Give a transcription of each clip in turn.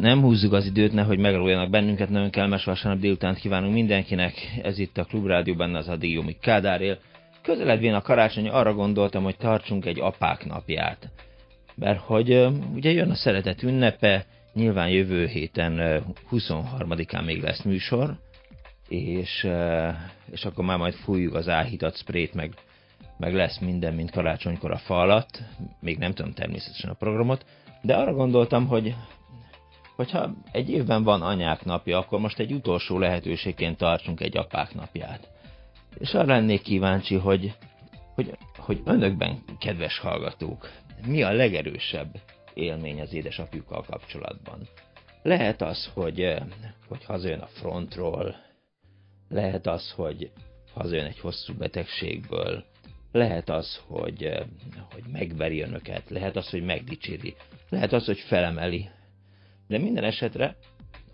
Nem húzzuk, az időt, nehogy megróljanak bennünket, nagyon kellemes vasárnap délutánt kívánunk mindenkinek. Ez itt a Klubrádió, benne az addig míg Kádár él. Közeledvén a karácsony, arra gondoltam, hogy tartsunk egy apák napját. Mert hogy ugye jön a szeretet ünnepe, nyilván jövő héten 23-án még lesz műsor, és, és akkor már majd fújjuk az áhítat sprét, meg, meg lesz minden, mint karácsonykor a fa. Még nem tudom természetesen a programot, de arra gondoltam, hogy hogyha egy évben van anyák napja, akkor most egy utolsó lehetőségként tartsunk egy apák napját. És arra lennék kíváncsi, hogy, hogy, hogy önökben, kedves hallgatók, mi a legerősebb élmény az édesapjukkal kapcsolatban. Lehet az, hogy, hogy hazajön a frontról, lehet az, hogy hazajön egy hosszú betegségből, lehet az, hogy, hogy megveri önöket, lehet az, hogy megdicséri, lehet az, hogy felemeli, de minden esetre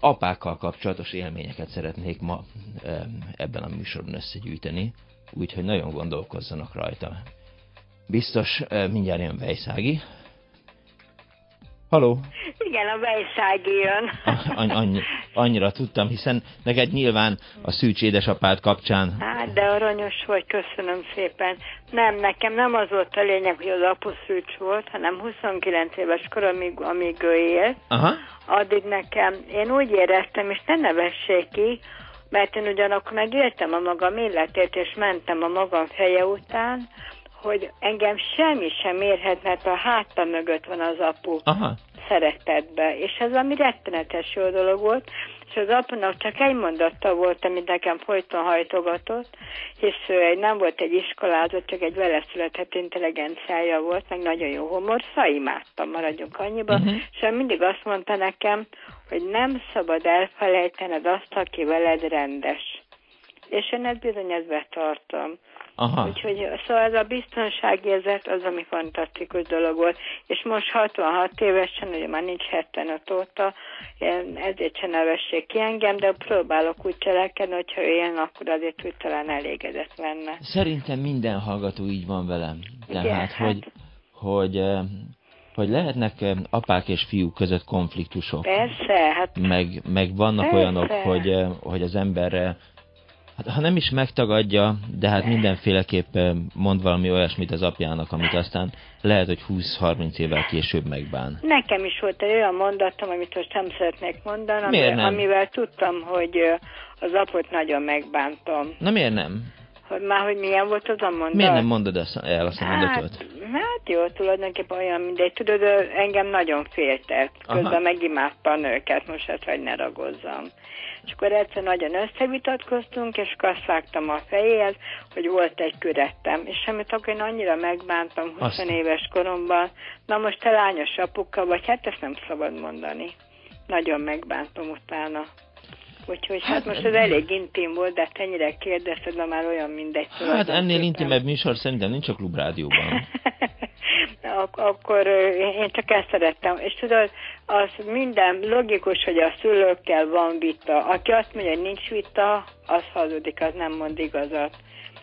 apákkal kapcsolatos élményeket szeretnék ma ebben a műsorban összegyűjteni, úgyhogy nagyon gondolkozzanak rajta. Biztos mindjárt jön Vejszági. Haló? Igen, a Vejszági jön. Annyi, annyi, annyira tudtam, hiszen neked nyilván a Szűcs édesapád kapcsán... Hát, de aranyos vagy, köszönöm szépen. Nem, nekem nem az volt a lényeg, hogy az apu Szűcs volt, hanem 29 éves kor, amíg, amíg ő élt. Aha. Addig nekem, én úgy éreztem, és ne nevessék ki, mert én ugyanakkor megéltem a magam életét, és mentem a magam feje után, hogy engem semmi sem érhet, mert a háta mögött van az apu Aha. szeretetbe. És ez ami rettenetes jó dolog volt, és az apunak csak egy mondatta volt, amit nekem folyton hajtogatott, hisz ő egy, nem volt egy iskolázott, csak egy vele született intelligenciája volt, meg nagyon jó humor, szóval imádtam, maradjunk annyiba, Mhm. és ő mindig azt mondta nekem, hogy nem szabad elfelejtened azt, aki veled rendes. És én ezt bizony ezt betartom. Aha. Úgyhogy szóval ez a biztonságérzet az, ami fantasztikus dolog volt. És most 66 évesen, ugye már nincs 75 óta, ezért se nevessék ki engem, de próbálok úgy cselekedni, hogyha ő ilyen, akkor azért úgy talán elégedett lenne. Szerintem minden hallgató így van velem. Igen, Tehát, hát. hogy, hogy, eh, hogy lehetnek eh, apák és fiúk között konfliktusok. Persze, hát Meg, meg vannak Persze. olyanok, hogy, eh, hogy az emberre, hát ha nem is megtagadja, de hát mindenféleképp mond valami olyasmit az apjának, amit aztán lehet, hogy 20-30 évvel később megbán. nekem is volt egy olyan mondatom, amit most nem szeretnék mondani, amivel, amivel tudtam, hogy az apot nagyon megbántom. Na miért nem? Hogy már, hogy milyen volt az a mondat? Miért nem mondod el azt a mondatot? Hát, hát jó, tulajdonképpen olyan mindegy. Tudod, engem nagyon féltett. Aha. Közben megimádta a nőket, most hát, hogy ne ragozzam. És akkor egyszer nagyon összevitatkoztunk, és vágtam a fejéhez, hogy volt egy kürettem. És amit akkor én annyira megbántam 20 Azt. éves koromban, na most te lányos apuka vagy, hát ezt nem szabad mondani. Nagyon megbántam utána. Úgyhogy hát, Hát, most ez elég intim volt, de hát ennyire kérdezted, de már olyan mindegy. Hát ennél intimebb műsor szerintem nincs a klubrádióban. Ak- akkor én csak ezt szerettem. És tudod, az minden logikus, hogy a szülőkkel van vita. Aki azt mondja, hogy nincs vita, az hazudik, az nem mond igazat.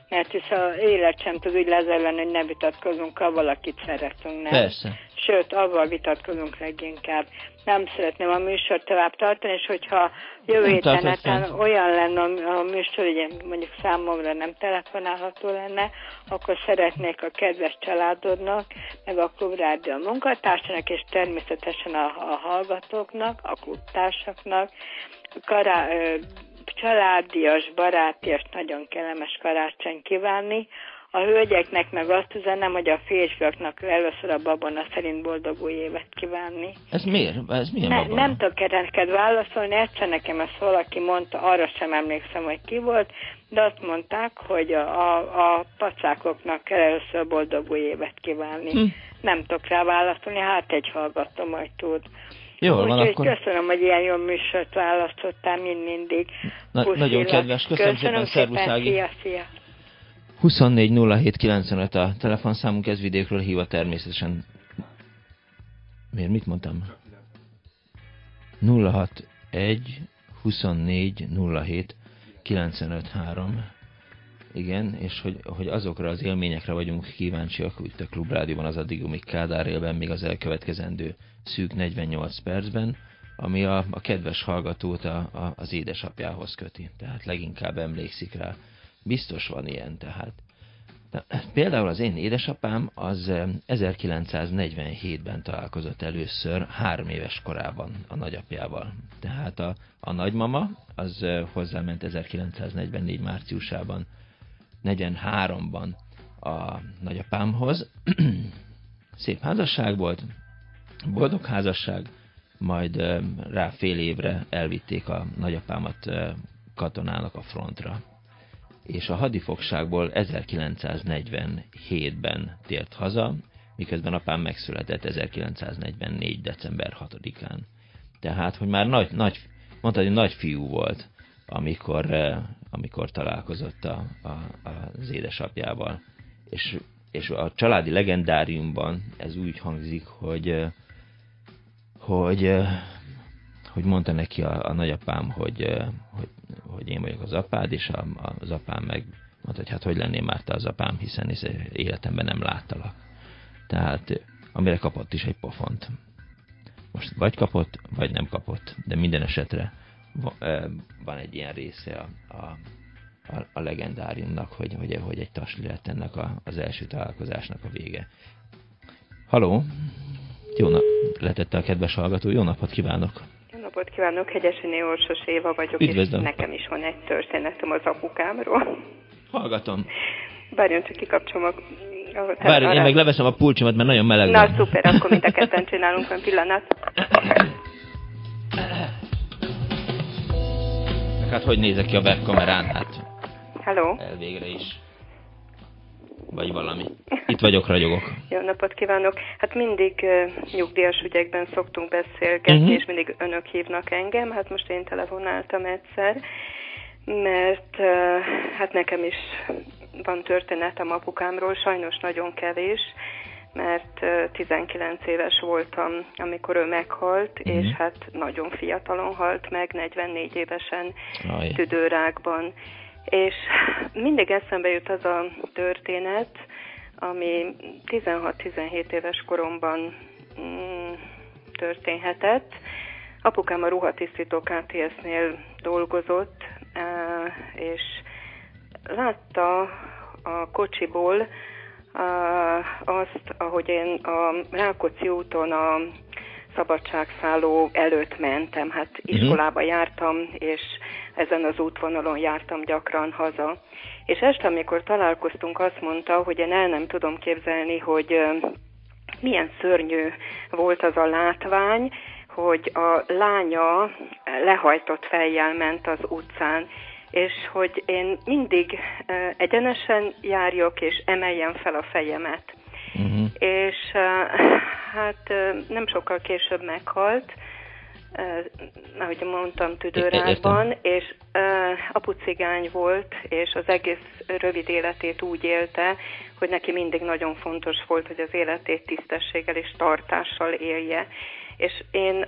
Mert hisz az élet sem tud úgy lezelni, hogy ne vitatkozunk, ha valakit szeretünk, nem? Persze. Sőt, avval vitatkozunk leginkább. Nem szeretném a műsort tovább tartani, és hogyha jövő héten olyan lenne a, műsor, hogy mondjuk számomra nem telefonálható lenne, akkor szeretnék a kedves családodnak, meg a klubrádió munkatársának, és természetesen a, a hallgatóknak, a klubtársaknak, kará, családias, barátias, nagyon kellemes karácsony kívánni, a hölgyeknek meg azt üzenem, hogy a férfiaknak először a babona szerint boldog új évet kívánni. Ez miért? Ez milyen ne, babona? Nem tudok neked válaszolni, egyszer nekem ezt valaki mondta, arra sem emlékszem, hogy ki volt, de azt mondták, hogy a, a, a pacákoknak kell először boldog új évet kívánni. Hm. Nem tudok rá válaszolni, hát egy hallgatom, majd tud. Jól van, akkor... Köszönöm, hogy ilyen jó műsort választottál, mind mindig. Na, nagyon kedves, köszönöm, köszönöm szépen, szépen szia, szia. 24 07 95 a telefonszámunk, ez vidékről híva természetesen. Miért, mit mondtam? 061 24 07 95 3. Igen, és hogy, hogy azokra az élményekre vagyunk kíváncsiak, hogy a Klubrádióban az addig, amíg Kádár élben, még az elkövetkezendő szűk 48 percben, ami a, a kedves hallgatót a, a, az édesapjához köti. Tehát leginkább emlékszik rá Biztos van ilyen tehát. De, például az én édesapám az 1947-ben találkozott először három éves korában a nagyapjával. Tehát a, a nagymama az hozzáment 1944 márciusában, 43-ban a nagyapámhoz. Szép házasság volt, boldog házasság, majd rá fél évre elvitték a nagyapámat katonának a frontra és a hadifogságból 1947-ben tért haza, miközben apám megszületett 1944. december 6-án. Tehát, hogy már nagy, nagy, mondtad, hogy nagy fiú volt, amikor, eh, amikor találkozott a, a, az édesapjával. És, és a családi legendáriumban ez úgy hangzik, hogy, eh, hogy, eh, hogy mondta neki a, a nagyapám, hogy, hogy hogy én vagyok az apád, és a, az apám meg mondta, hogy hát hogy lenném már te az apám, hiszen életemben nem láttalak. Tehát amire kapott is egy pofont. Most vagy kapott, vagy nem kapott, de minden esetre van egy ilyen része a, a, a, a legendáriumnak, hogy, hogy, hogy egy tasli lett ennek a, az első találkozásnak a vége. Haló! Jó nap, letette a kedves hallgató, jó napot kívánok! Napot kívánok, Hegyesini Orsos Éva vagyok, Üdvözlöm. és nekem is van egy történetem az apukámról. Hallgatom. Várjon, csak kikapcsolom a... Várjon, én meg leveszem a pulcsimat, mert nagyon meleg Na, van. szuper, akkor mind a ketten csinálunk egy pillanat. Hát hogy nézek ki a webkamerán? Hát... Hello. Elvégre is vagy valami. Itt vagyok, ragyogok. Jó napot kívánok! Hát mindig uh, nyugdíjas ügyekben szoktunk beszélgetni, uh-huh. és mindig önök hívnak engem. Hát most én telefonáltam egyszer, mert uh, hát nekem is van történetem apukámról, sajnos nagyon kevés, mert uh, 19 éves voltam, amikor ő meghalt, uh-huh. és hát nagyon fiatalon halt meg, 44 évesen Aj. tüdőrákban és mindig eszembe jut az a történet, ami 16-17 éves koromban mm, történhetett. Apukám a ruhatisztító KTS-nél dolgozott, e, és látta a kocsiból e, azt, ahogy én a Rákóczi úton a szabadságszálló előtt mentem. Hát mhm. iskolába jártam, és ezen az útvonalon jártam gyakran haza. És este, amikor találkoztunk, azt mondta, hogy én el nem tudom képzelni, hogy milyen szörnyű volt az a látvány, hogy a lánya lehajtott fejjel ment az utcán, és hogy én mindig egyenesen járjok, és emeljem fel a fejemet. Uh-huh. És hát nem sokkal később meghalt, ahogy mondtam, tüdőrákban, és apu cigány volt, és az egész rövid életét úgy élte, hogy neki mindig nagyon fontos volt, hogy az életét tisztességgel és tartással élje. És én,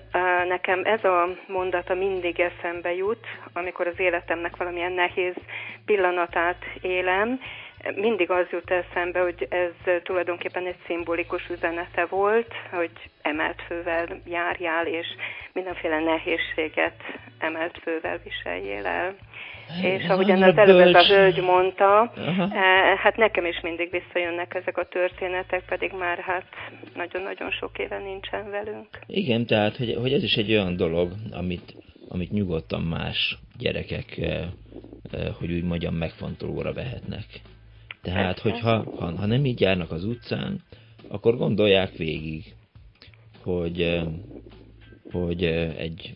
nekem ez a mondata mindig eszembe jut, amikor az életemnek valamilyen nehéz pillanatát élem, mindig az jut eszembe, hogy ez tulajdonképpen egy szimbolikus üzenete volt, hogy emelt fővel járjál, és mindenféle nehézséget emelt fővel viseljél el. És ahogyan az előbb a hölgy mondta. Eh, hát nekem is mindig visszajönnek ezek a történetek, pedig már hát nagyon-nagyon sok éve nincsen velünk. Igen, tehát, hogy, hogy ez is egy olyan dolog, amit, amit nyugodtan más gyerekek, eh, eh, hogy úgy mondjam, megfontolóra vehetnek. Tehát, hogyha ha, ha nem így járnak az utcán, akkor gondolják végig, hogy, hogy egy, egy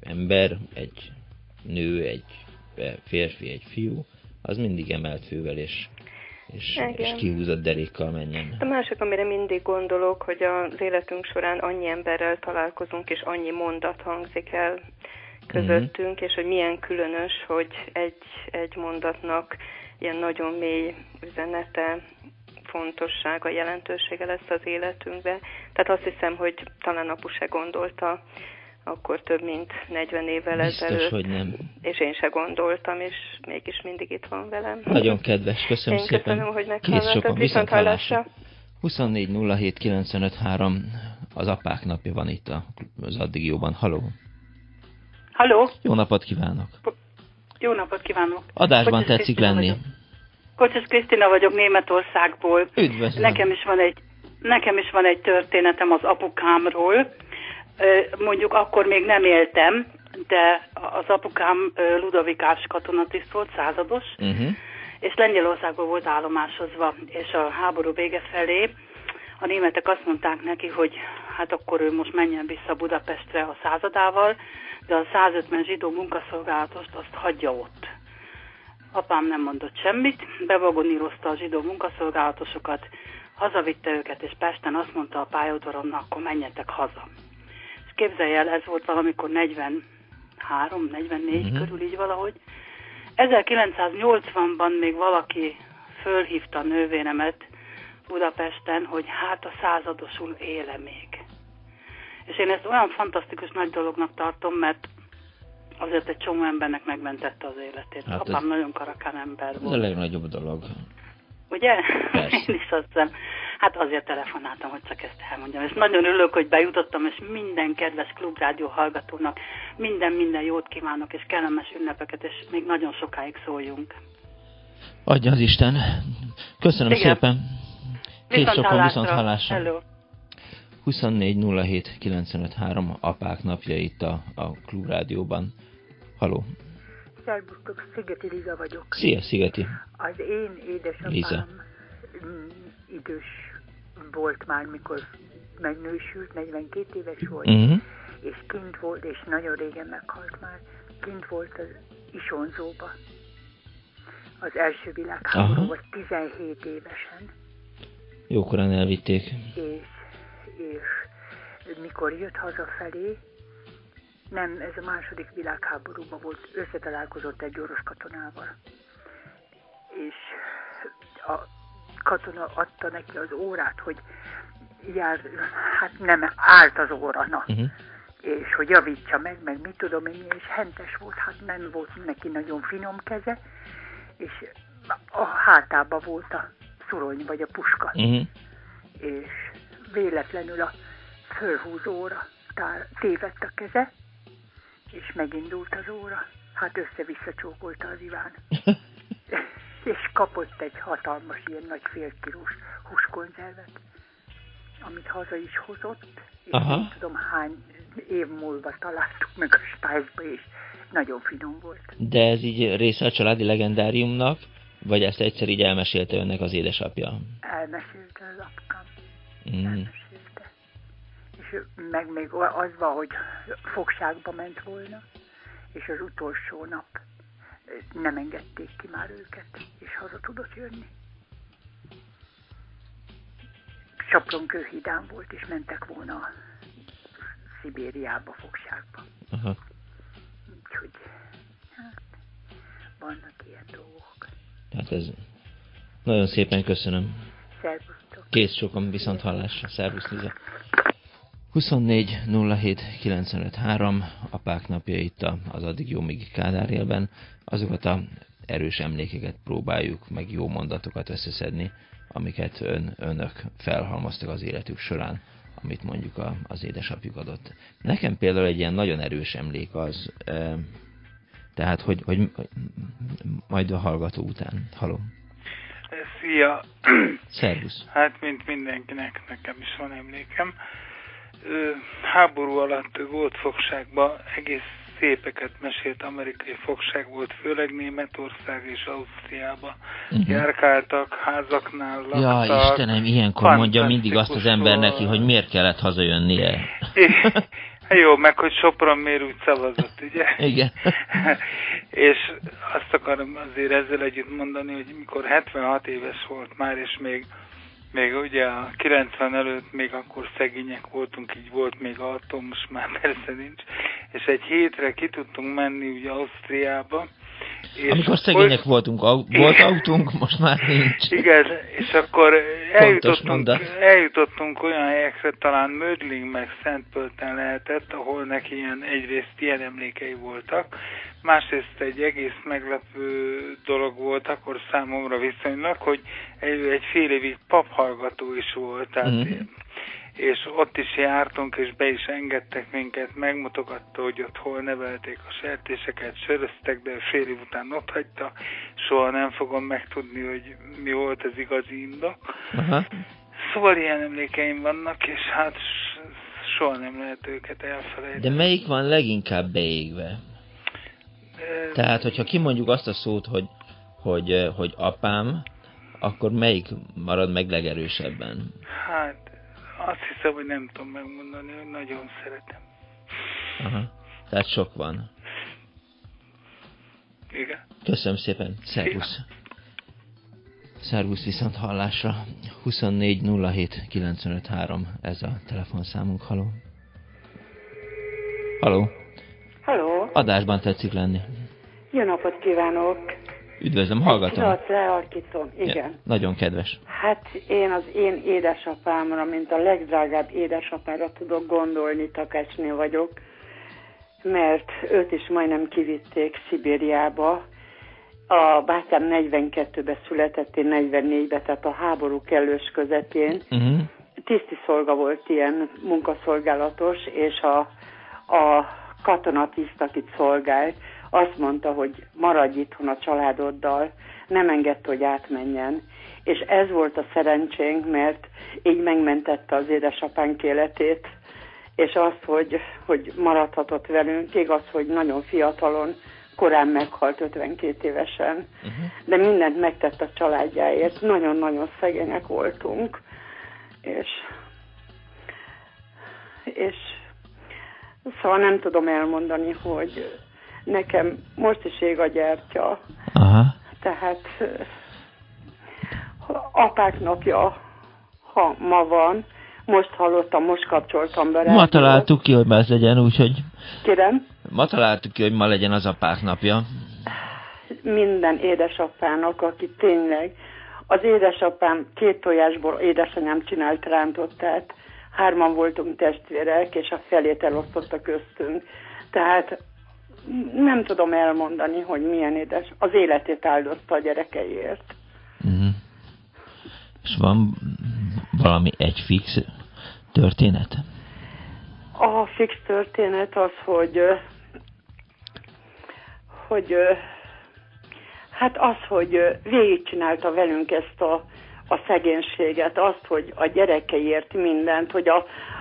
ember, egy nő, egy férfi, egy fiú, az mindig emelt fővel és, és, és kihúzott derékkal menjen. A másik, amire mindig gondolok, hogy az életünk során annyi emberrel találkozunk, és annyi mondat hangzik el közöttünk, mm-hmm. és hogy milyen különös, hogy egy, egy mondatnak ilyen nagyon mély üzenete, fontossága, jelentősége lesz az életünkbe. Tehát azt hiszem, hogy talán apu se gondolta akkor több mint 40 évvel Biztos, ezelőtt. hogy nem. És én se gondoltam, és mégis mindig itt van velem. Nagyon kedves, köszönöm én szépen. köszönöm, hogy meghallgattak, viszont hallásra. 24 07 95 3 az apák napja van itt az addig jóban. Haló! Haló! Jó napot kívánok! Jó napot kívánok! Adásban Kocsis tetszik Krisztina lenni. Kocsis Krisztina vagyok Németországból. Üdvözlöm! Nekem is van egy, nekem is van egy történetem az apukámról. Mondjuk akkor még nem éltem, de az apukám Ludovikás katonatiszt volt, százados, uh-huh. és Lengyelországban volt állomásozva, és a háború vége felé a németek azt mondták neki, hogy hát akkor ő most menjen vissza Budapestre a századával, de a 150 zsidó munkaszolgálatost azt hagyja ott. Apám nem mondott semmit, bevagonírozta a zsidó munkaszolgálatosokat, hazavitte őket, és Pesten azt mondta a pályaudvaron, akkor menjetek haza. És képzelj el, ez volt valamikor 43, 44 uh-huh. körül így valahogy. 1980-ban még valaki fölhívta a nővéremet Budapesten, hogy hát a századosul éle még. És én ezt olyan fantasztikus nagy dolognak tartom, mert azért egy csomó embernek megmentette az életét. Hát Apám nagyon karakán ember volt. Ez a legnagyobb dolog. Ugye? Persze. Én is azt hiszem. Hát azért telefonáltam, hogy csak ezt elmondjam. És nagyon örülök, hogy bejutottam, és minden kedves klubrádió hallgatónak minden-minden jót kívánok, és kellemes ünnepeket, és még nagyon sokáig szóljunk. Adja az Isten. Köszönöm Igen. szépen. Két sokan viszont hallásra. Hello. 24 07 apák napja itt a, a klubrádióban. Haló! Szerbusztok, Szigeti Liza vagyok. Szia, Szigeti! Az én édesapám Liza. Mm, idős volt már, mikor megnősült, 42 éves volt, uh-huh. és kint volt, és nagyon régen meghalt már, kint volt az Isonzóba. Az első világháborúban 17 évesen. Jókorán elvitték. És és mikor jött hazafelé, nem, ez a második világháborúban volt, összetalálkozott egy orosz katonával. És a katona adta neki az órát, hogy jár, hát nem állt az óra, na. Uh-huh. És hogy javítsa meg, meg mit tudom én, és hentes volt, hát nem volt neki nagyon finom keze, és a hátába volt a szurony vagy a puska. Uh-huh. És véletlenül a fölhúzóra tár, tévedt a keze, és megindult az óra. Hát össze-vissza csókolta az Iván. és kapott egy hatalmas, ilyen nagy félkilós húskonzervet, amit haza is hozott, és Aha. nem tudom hány év múlva találtuk meg a spájzba, és nagyon finom volt. De ez így része a családi legendáriumnak, vagy ezt egyszer így elmesélte önnek az édesapja? Elmesélte az apkám. Mm. És meg még az van, hogy fogságba ment volna, és az utolsó nap nem engedték ki már őket, és haza tudott jönni. Saplon kőhidán volt, és mentek volna Szibériába, fogságba. Aha. Úgyhogy, hát, vannak ilyen dolgok. Hát ez nagyon szépen köszönöm. Szervusztok. Kész sokan viszont hallásra. Szervusz Liza. 24 07 95 3 apák napja itt az addig jó még Kádár élben. Azokat a erős emlékeket próbáljuk, meg jó mondatokat összeszedni, amiket ön, önök felhalmoztak az életük során, amit mondjuk a, az édesapjuk adott. Nekem például egy ilyen nagyon erős emlék az, e, tehát, hogy, hogy majd a hallgató után. Haló. Szia! Szervusz! Hát, mint mindenkinek, nekem is van emlékem. Háború alatt volt fogságban egész szépeket mesélt amerikai fogság volt, főleg Németország és Ausztriába. Uh-huh. Járkáltak, házaknál laktak. Ja, Istenem, ilyenkor mondja mindig azt az ember neki, hogy miért kellett hazajönnie. Jó, meg hogy Sopron miért úgy szavazott, ugye? Igen. és azt akarom azért ezzel együtt mondani, hogy mikor 76 éves volt már, és még még ugye a 90 előtt még akkor szegények voltunk, így volt még autó, most már persze nincs, és egy hétre ki tudtunk menni ugye Ausztriába, és Amikor szegények hogy... voltunk, au volt autónk, most már nincs. Igen, és akkor eljutottunk, eljutottunk olyan helyekre, talán Mödling meg Szentpölten lehetett, ahol neki ilyen, egyrészt ilyen emlékei voltak, másrészt egy egész meglepő dolog volt akkor számomra viszonylag, hogy egy, egy fél évig paphallgató is volt, tehát mm és ott is jártunk, és be is engedtek minket, megmutogatta, hogy ott hol nevelték a sertéseket, söröztek, de fél év után ott hagyta, soha nem fogom megtudni, hogy mi volt az igazi indok. Aha. Szóval ilyen emlékeim vannak, és hát soha nem lehet őket elfelejteni. De melyik van leginkább beégve? De... Tehát, hogyha kimondjuk azt a szót, hogy, hogy, hogy apám, akkor melyik marad meg legerősebben? Hát, azt hiszem, hogy nem tudom megmondani, hogy nagyon szeretem. Aha. Tehát sok van. Igen. Köszönöm szépen. Szervusz. Szervusz viszont hallásra. 24 07 95 3 ez a telefonszámunk. Haló. Haló. Haló. Adásban tetszik lenni. Jó napot kívánok. Üdvözlöm, hallgatom. Egy lealkítom, igen. Ja, nagyon kedves. Hát én az én édesapámra, mint a legdrágább édesapára tudok gondolni, Takácsnél vagyok, mert őt is majdnem kivitték Szibériába. A bátyám 42-ben született, én 44-ben, tehát a háború kellős közepén. Uh-huh. Tiszti szolga volt ilyen munkaszolgálatos, és a, a katonatiszt, akit szolgált, azt mondta, hogy maradj itthon a családoddal, nem engedte, hogy átmenjen. És ez volt a szerencsénk, mert így megmentette az édesapánk életét, és azt, hogy, hogy maradhatott velünk, igaz, hogy nagyon fiatalon, korán meghalt 52 évesen, uh-huh. de mindent megtett a családjáért, nagyon-nagyon szegények voltunk, és, és szóval nem tudom elmondani, hogy Nekem most is ég a gyertya. Aha. Tehát apák napja, ha ma van, most hallottam, most kapcsoltam be. Ma találtuk ki, hogy ma ez legyen, úgyhogy... Kérem? Ma találtuk ki, hogy ma legyen az apák napja. Minden édesapának, aki tényleg... Az édesapám két tojásból édesanyám csinált rántottát. Hárman voltunk testvérek, és a felét elosztotta köztünk. Tehát nem tudom elmondani, hogy milyen édes. Az életét áldozta a gyerekeiért. Uh-huh. És van valami egy fix történet? A fix történet az, hogy hogy hát az, hogy végigcsinálta velünk ezt a, a szegénységet, azt, hogy a gyerekeiért mindent, hogy a,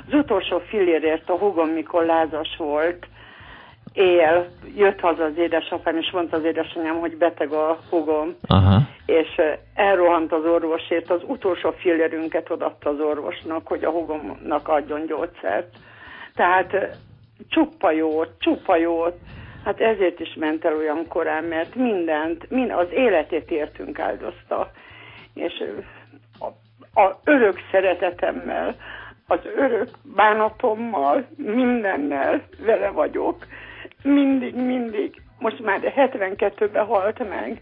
az utolsó fillérért a hugom, mikor lázas volt, él, jött haza az édesapám, és mondta az édesanyám, hogy beteg a hugom, Aha. és elrohant az orvosért, az utolsó fillérünket odatta az orvosnak, hogy a hugomnak adjon gyógyszert. Tehát csupa jót, csupa jót. Hát ezért is ment el olyan korán, mert mindent, mind az életét értünk áldozta. És a, a örök szeretetemmel, az örök bánatommal, mindennel vele vagyok mindig, mindig, most már 72-ben halt meg,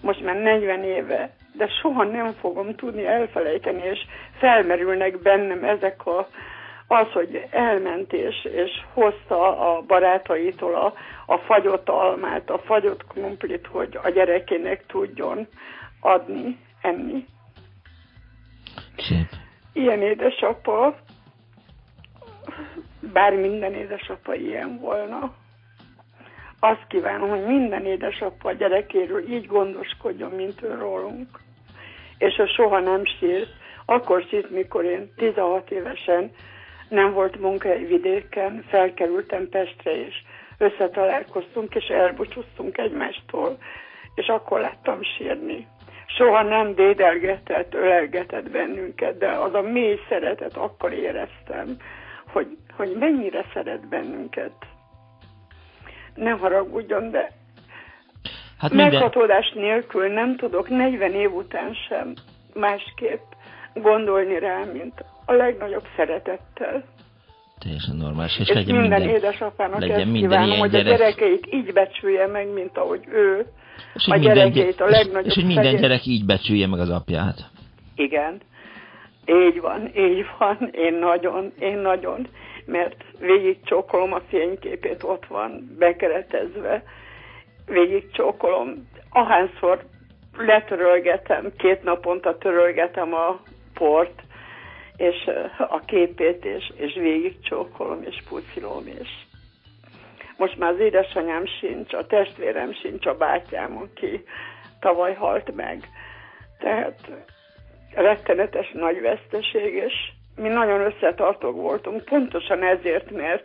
most már 40 éve, de soha nem fogom tudni elfelejteni, és felmerülnek bennem ezek a, az, hogy elment és, és hozta a barátaitól a, a fagyott almát, a fagyott krumplit, hogy a gyerekének tudjon adni, enni. Szép. Ilyen édesapa, bár minden édesapa ilyen volna, azt kívánom, hogy minden édesapa gyerekéről így gondoskodjon, mint ő rólunk. És ő soha nem sírt. Akkor sírt, mikor én 16 évesen nem volt munkahely vidéken, felkerültem Pestre, és összetalálkoztunk, és elbúcsúztunk egymástól, és akkor láttam sírni. Soha nem dédelgetett, ölelgetett bennünket, de az a mély szeretet akkor éreztem, hogy, hogy mennyire szeret bennünket. Nem haragudjon, de hát minden... meghatódás nélkül nem tudok 40 év után sem másképp gondolni rá, mint a legnagyobb szeretettel. Teljesen normális. És, és legyen minden, minden édesapának legyen ezt minden kívánom, hogy gyerek. a gyerekeit így becsülje meg, mint ahogy ő és a gyerekeit, a legnagyobb És, és hogy minden szegény... gyerek így becsülje meg az apját. Igen. Így van, így van. Én nagyon, én nagyon, mert végig csókolom a fényképét, ott van bekeretezve. Végig csókolom. Ahányszor letörölgetem, két naponta törölgetem a port, és a képét, és, és végig csókolom, és pucilom, és most már az édesanyám sincs, a testvérem sincs, a bátyám, aki tavaly halt meg. Tehát rettenetes nagy veszteség, és mi nagyon összetartók voltunk, pontosan ezért, mert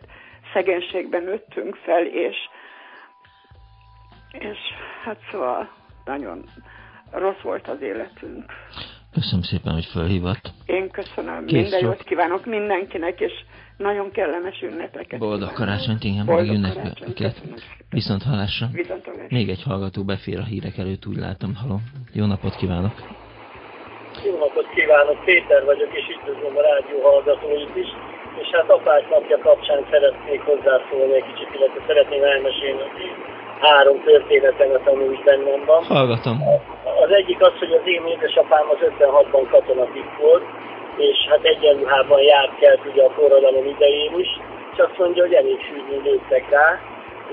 szegénységben nőttünk fel, és, és hát szóval nagyon rossz volt az életünk. Köszönöm szépen, hogy felhívott. Én köszönöm. Kész Minden jót kívánok mindenkinek, és nagyon kellemes ünnepeket. Boldog karácsonyt, igen, boldog ünnepeket. Viszont hallásra. Viszont hallásra. Még egy hallgató befér a hírek előtt, úgy látom, halom. Jó napot kívánok! Jó napot kívánok, Péter vagyok, és üdvözlöm a rádió hallgatóit is. És hát apák napja kapcsán szeretnék hozzászólni egy kicsit, illetve szeretném elmesélni három történetemet, ami úgy bennem van. Hallgatom. Az egyik az, hogy az én édesapám az 56-ban katonatik volt, és hát egyenruhában járt kell ugye a forradalom idején is, és azt mondja, hogy elég sűrűn lőttek rá,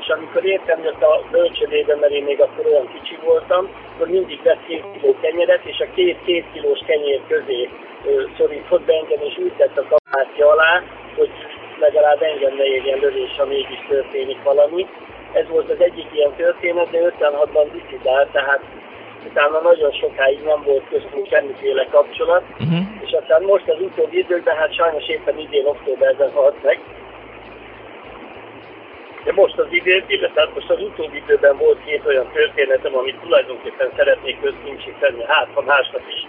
és amikor értem jött a bölcsödében, mert én még akkor olyan kicsi voltam, akkor mindig vett két kiló kenyeret, és a két-két kilós kenyér közé szorított be engem, és úgy tett a kabátja alá, hogy legalább engem ne érjen lövés, ha mégis történik valami. Ez volt az egyik ilyen történet, de 56-ban dicidált, tehát utána nagyon sokáig nem volt köztünk semmiféle kapcsolat, uh-huh. és aztán most az utóbbi időkben, hát sajnos éppen idén októberben halt meg, de most az idő, illetve most az utóbbi időben volt két olyan történetem, amit tulajdonképpen szeretnék közkincsíteni, hát ha másnak is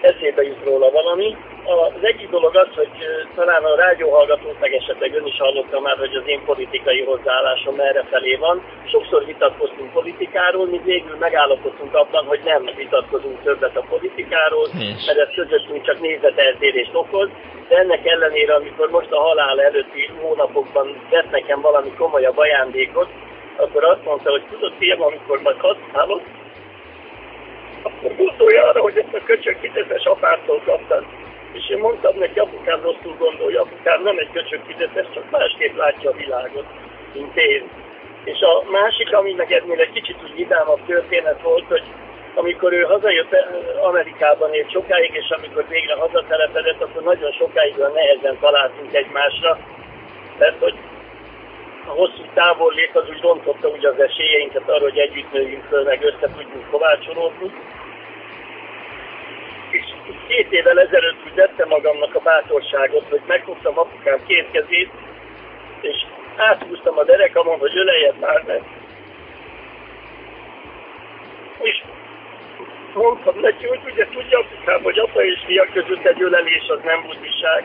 eszébe jut róla valami. Az egyik dolog az, hogy talán a rádióhallgatók, meg esetleg ön is hallotta már, hogy az én politikai hozzáállásom merre felé van. Sokszor vitatkoztunk politikáról, mi végül megállapodtunk abban, hogy nem vitatkozunk többet a politikáról, mert ez közöttünk csak nézeteltérést okoz, de ennek ellenére, amikor most a halál előtti hónapokban vett nekem valami komolyabb ajándékot, akkor azt mondta, hogy tudod, fiam, amikor majd használod, akkor gondolja arra, hogy ezt a köcsög apától kaptad. És én mondtam neki, apukám rosszul gondolja, apukám nem egy köcsög fizetes, csak másképp látja a világot, mint én. És a másik, ami meg ennél egy kicsit úgy vidámabb történet volt, hogy amikor ő hazajött eh, Amerikában élt sokáig, és amikor végre hazatelepedett, akkor nagyon sokáig olyan nehezen találtunk egymásra, mert hogy a hosszú távollét az úgy rontotta úgy az esélyeinket arra, hogy együtt nőjünk föl, meg össze tudjunk kovácsolódni. Két évvel ezelőtt úgy tettem magamnak a bátorságot, hogy megfogtam apukám két kezét, és áthúztam a derekamon, hogy ölejed már meg. És mondtam neki, hogy ugye tudja apukám, hogy apa és fia között egy ölelés az nem buddhiság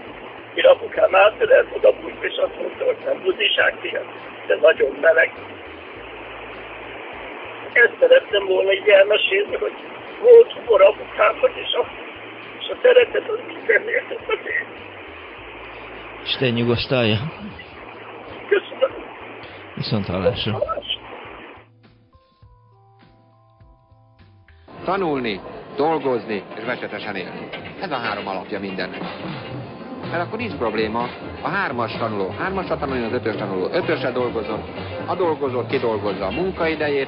mire apukám átölelt oda bújt, és azt mondta, hogy nem buziság fiam, de nagyon meleg. Ezt szerettem volna így elmesélni, hogy volt humor apukámnak, és a, a szeretet az ér. Isten nyugosztalja. Köszönöm. Viszont hallásra. Tanulni, dolgozni és becsetesen élni. Ez a három alapja mindennek. mert akkor nincs probléma. A hármas tanuló, hármasra tanuljon az ötös tanuló, ötösre dolgozom, a dolgozó kidolgozza a munkaidejét,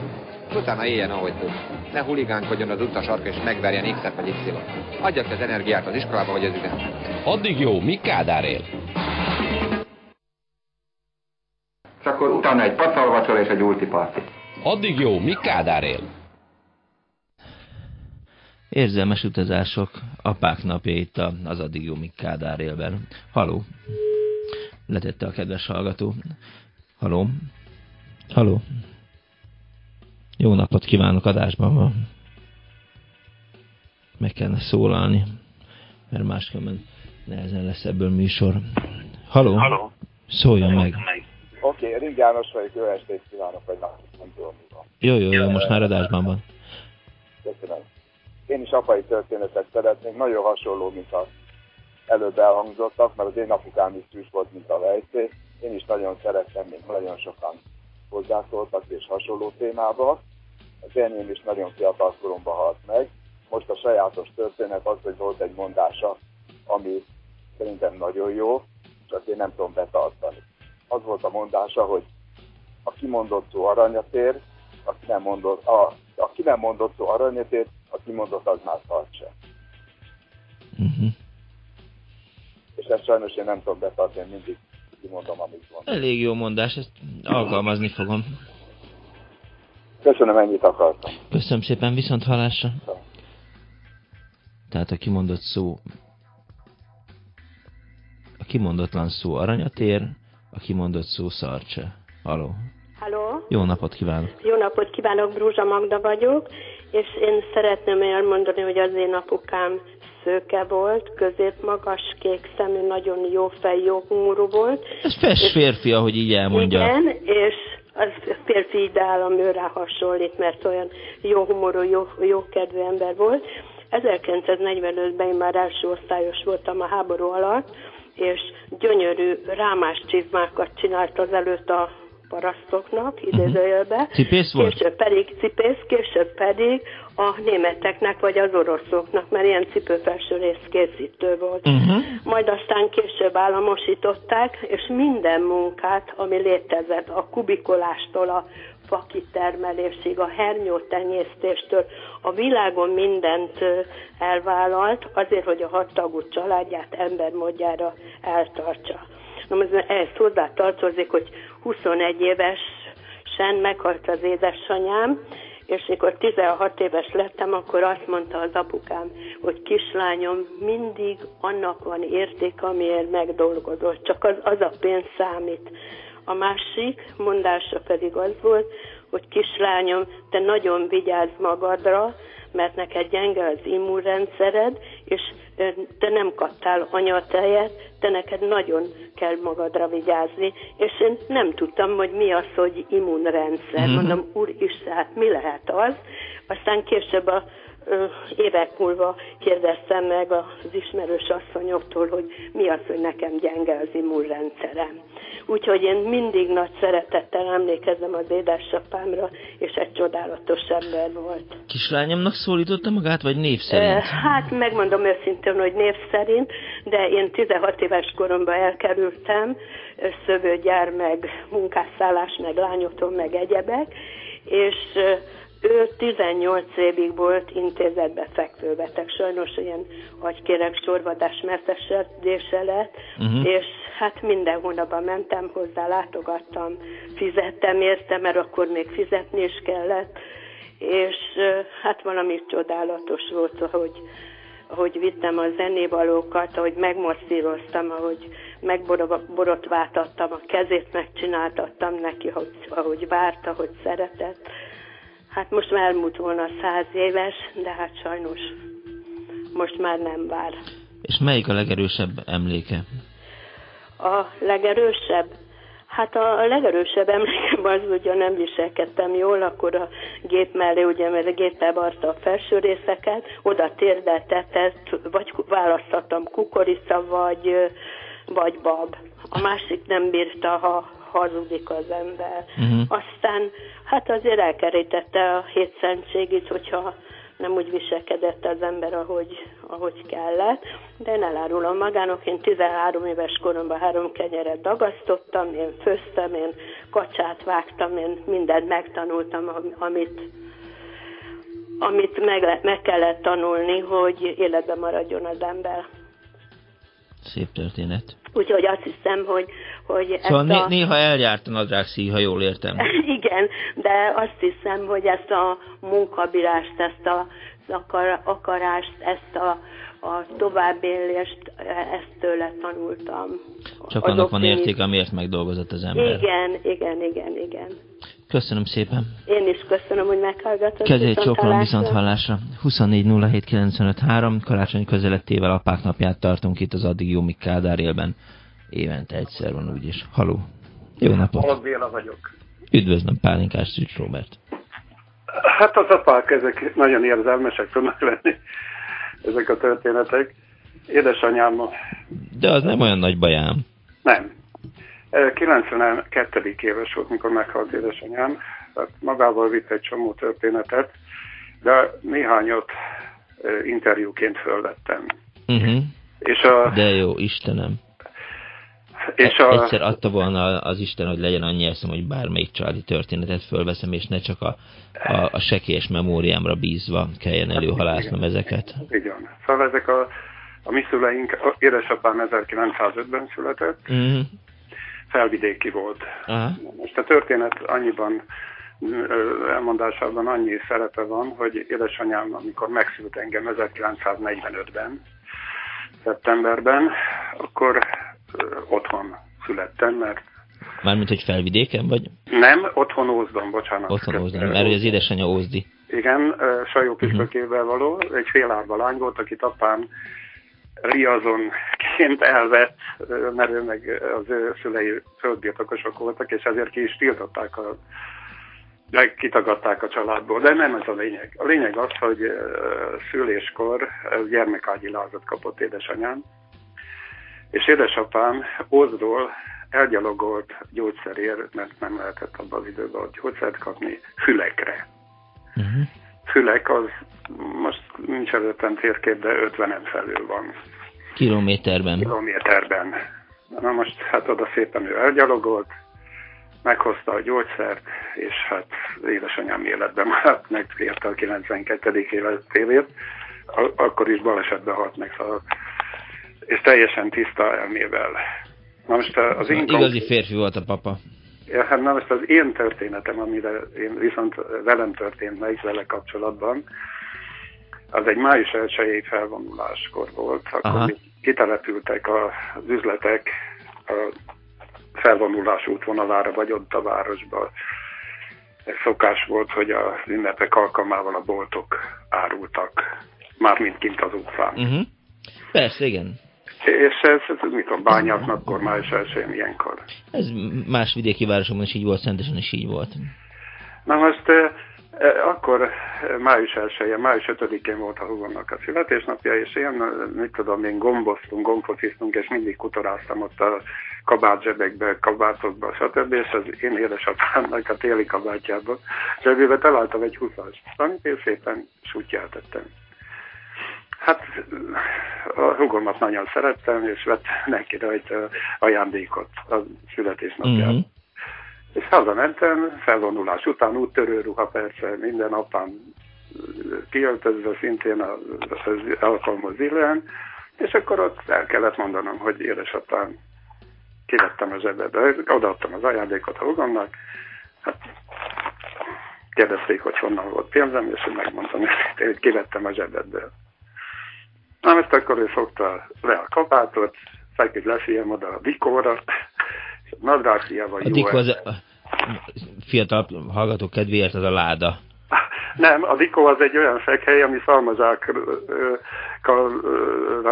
utána éljen, ahogy tud. Ne huligánkodjon az utas sarka és megverjen X-et vagy Y-ot. Adja ki az energiát az iskolába vagy az üzembe. Addig jó, mi Kádár él? És akkor utána egy pacalvacsora és egy ultiparti. Addig jó, mi Kádár él? Érzelmes utazások, apák napja itt az addig jó, míg Kádár élben. Haló! Letette a kedves hallgató. Haló! Haló! Jó napot kívánok, adásban van. Meg kellene szólalni, mert máskülönben nehezen lesz ebből műsor. Haló? Haló? Szóljon meg. Oké, okay, Ring János vagyok, jó estét kívánok, vagy nem tudom mi van. Jó, jó, jó, most már adásban van. Köszönöm. Én is apai történetet szeretnék, nagyon hasonló, mint az előbb elhangzottak, mert az én apukám is tűz volt, mint a vejszé. Én is nagyon szerettem, mint nagyon sokan hozzászóltak és hasonló témába. Az enyém is nagyon fiatal koromban halt meg. Most a sajátos történet az, hogy volt egy mondása, ami szerintem nagyon jó, csak én nem tudom betartani. Az volt a mondása, hogy a kimondott szó aranyatér, aki nem mondott, a, a ki nem mondott szó aranyatér, a kimondott az már tart se. Uh-huh. És ezt sajnos én nem tudom betartani, mindig kimondom, amit van. Elég jó mondás, ezt alkalmazni fogom. Köszönöm, ennyit akartam. Köszönöm szépen, viszont hallásra. Tehát a kimondott szó a kimondatlan szó aranyatér, a kimondott szó szarcse. Haló. Halló. Jó napot kívánok. Jó napot kívánok, Brúzsa Magda vagyok, és én szeretném elmondani, hogy az én apukám szőke volt, középmagas, kék szemű, nagyon jó fej, jó humorú volt. Ez fes férfi, ahogy így elmondja. Igen, és az férfi ideál, ami rá hasonlít, mert olyan jó humorú, jó, jó kedvű ember volt. 1945-ben én már első osztályos voltam a háború alatt, és gyönyörű rámás csizmákat csinált az előtt a parasztoknak, mhm. idézőjelbe. Cipész volt? Később pedig cipész, később pedig a németeknek vagy az oroszoknak, mert ilyen cipőfelső rész készítő volt. Uh-huh. Majd aztán később államosították, és minden munkát, ami létezett, a kubikolástól a fakitermelésig, a hernyótenyésztéstől, a világon mindent elvállalt azért, hogy a hattagú családját embermódjára eltartsa. Na most ehhez hozzá tartozik, hogy 21 évesen meghalt az édesanyám, és mikor 16 éves lettem, akkor azt mondta az apukám, hogy kislányom, mindig annak van érték, amiért megdolgozott, csak az, az a pénz számít. A másik mondása pedig az volt, hogy kislányom, te nagyon vigyázz magadra, mert neked gyenge az immunrendszered, és te nem kaptál anyatejet, te neked nagyon kell magadra vigyázni, és én nem tudtam, hogy mi az, hogy immunrendszer. Mm-hmm. Mondom, úristen, hát mi lehet az? Aztán később a évek múlva kérdeztem meg az ismerős asszonyoktól, hogy mi az, hogy nekem gyenge az immunrendszerem. Úgyhogy én mindig nagy szeretettel emlékezem az édesapámra, és egy csodálatos ember volt. Kislányomnak szólította magát, vagy név szerint? Hát megmondom őszintén, hogy név szerint, de én 16 éves koromban elkerültem, szövőgyár, meg munkásszállás, meg lányotól, meg egyebek, és ő 18 évig volt intézetbe fekvőbeteg, sajnos ilyen agykérek sorvadás mertesedése lett, uh-huh. és hát minden hónapban mentem hozzá, látogattam, fizettem érte, mert akkor még fizetni is kellett, és hát valami csodálatos volt, ahogy, ahogy vittem a zenévalókat, ahogy megmosszíroztam, ahogy megborotváltattam a kezét, megcsináltattam neki, ahogy, ahogy várta, hogy szeretett Hát most már elmúlt volna száz éves, de hát sajnos most már nem vár. És melyik a legerősebb emléke? A legerősebb? Hát a legerősebb emlékem az, hogy nem viselkedtem jól, akkor a gép mellé, ugye, mert a géppel varta a felső részeket, oda térdeltetett, vagy választottam kukorica, vagy, vagy bab. A másik nem bírta, ha hazudik az ember. Uh-huh. Aztán hát azért elkerítette a hétszentségét, hogyha nem úgy viselkedett az ember, ahogy, ahogy kellett, de én elárulom magának, én 13 éves koromban három kenyeret dagasztottam, én főztem, én kacsát vágtam, én mindent megtanultam, amit, amit meg, meg kellett tanulni, hogy életben maradjon az ember. Szép történet. Úgyhogy azt hiszem, hogy, hogy szóval ezt a... néha eljárt a nadrág szíj, ha jól értem. Igen, de azt hiszem, hogy ezt a munkabírást, ezt a, akar, akarást, ezt a, a továbbélést, ezt tőle tanultam. Csak annak van érték, amiért megdolgozott az ember. Igen, igen, igen, igen. Köszönöm szépen. Én is köszönöm, hogy meghallgatott. Kezét csókolom viszont hallásra. 24.07.95.3 karácsony közelettével apák napját tartunk itt az addig jó Kádár élben. Évente egyszer van úgyis. Haló. Jó napot. Halad Béla vagyok. Üdvözlöm Pálinkás Szűcs Robert. Hát az apák, ezek nagyon érzelmesek tudnak lenni, ezek a történetek. Édesanyám... De az nem olyan nagy bajám. Nem. 92. éves volt, mikor meghalt édesanyám, tehát magával vitt egy csomó történetet, de néhányat interjúként fölvettem. Uh-huh. És a, de jó, Istenem. És a... Egyszer adta volna az Isten, hogy legyen annyi eszem, hogy bármelyik családi történetet fölveszem, és ne csak a, a, a sekélyes memóriámra bízva kelljen előhalásznom ezeket. Igen. Szóval ezek a, a mi szüleink, édesapám 1905-ben született, uh-huh felvidéki volt. Aha. Most a történet annyiban elmondásában annyi szerepe van, hogy édesanyám, amikor megszült engem 1945-ben, szeptemberben, akkor otthon születtem, mert Mármint, hogy felvidéken vagy? Nem, otthon Ózdon, bocsánat. Otthon Ózdon, mert az édesanyja Ózdi. Igen, Sajó püspökével uh-huh. való, egy félárva lány volt, akit apám riazonként elvett, mert ő meg az ő szülei földbirtokosok voltak, és ezért ki is tiltották a kitagadták a családból, de nem ez a lényeg. A lényeg az, hogy szüléskor gyermekágyi lázat kapott édesanyám, és édesapám Ózról elgyalogolt gyógyszerért, mert nem lehetett abban az időben gyógyszert kapni, fülekre. Uh-huh. Fülek az most nincs előttem térkép, de 50-en felül van. Kilométerben. Kilométerben. Na most hát oda szépen ő elgyalogolt, meghozta a gyógyszert, és hát édesanyám életben maradt, megérte a 92. életévét, akkor is balesetbe halt meg, szóval, és teljesen tiszta elmével. Na most az én Igazi férfi volt a papa. Ja, hát na most az én történetem, amire én viszont velem történt meg vele kapcsolatban, az egy május 1 felvonuláskor volt, akkor Aha. kitelepültek az üzletek a felvonulás útvonalára, vagy ott a városba. Ez szokás volt, hogy az ünnepek alkalmával a boltok árultak, mármint kint az utcán. Uh-huh. Persze, igen. És ez, ez mikor bányáknak, akkor május 1 ilyenkor. Ez más vidéki városokban is így volt, Szentesen is így volt. Na most akkor május 1 május 5-én volt a húgomnak a születésnapja, és én, mit tudom, én gomboztunk, gombfociztunk, és mindig kutoráztam ott a kabátzsebekbe, kabátokba, stb. És az én édesapámnak a téli kabátjába zsebébe találtam egy húszas, amit én szépen sútyját tettem. Hát a hugomat nagyon szerettem, és vett neki rajta ajándékot a születésnapjára. Mm-hmm. És hazamentem, felvonulás után úttörő ruha persze, minden apám kiöltözve szintén az alkalmaz illen, és akkor ott el kellett mondanom, hogy édesapám, kivettem a zsebedbe, odaadtam az ajándékot a hugomnak, hát kérdezték, hogy honnan volt pénzem, és én megmondtam, hogy kivettem a zsebedből. Na, ezt akkor ő fogta le a kabátot, feküdt lefiem oda a bikóra, nadrágfiával jó. Az a fiatal hallgatók kedvéért az a láda. Nem, a dikó az egy olyan fekhely, ami szalmazákra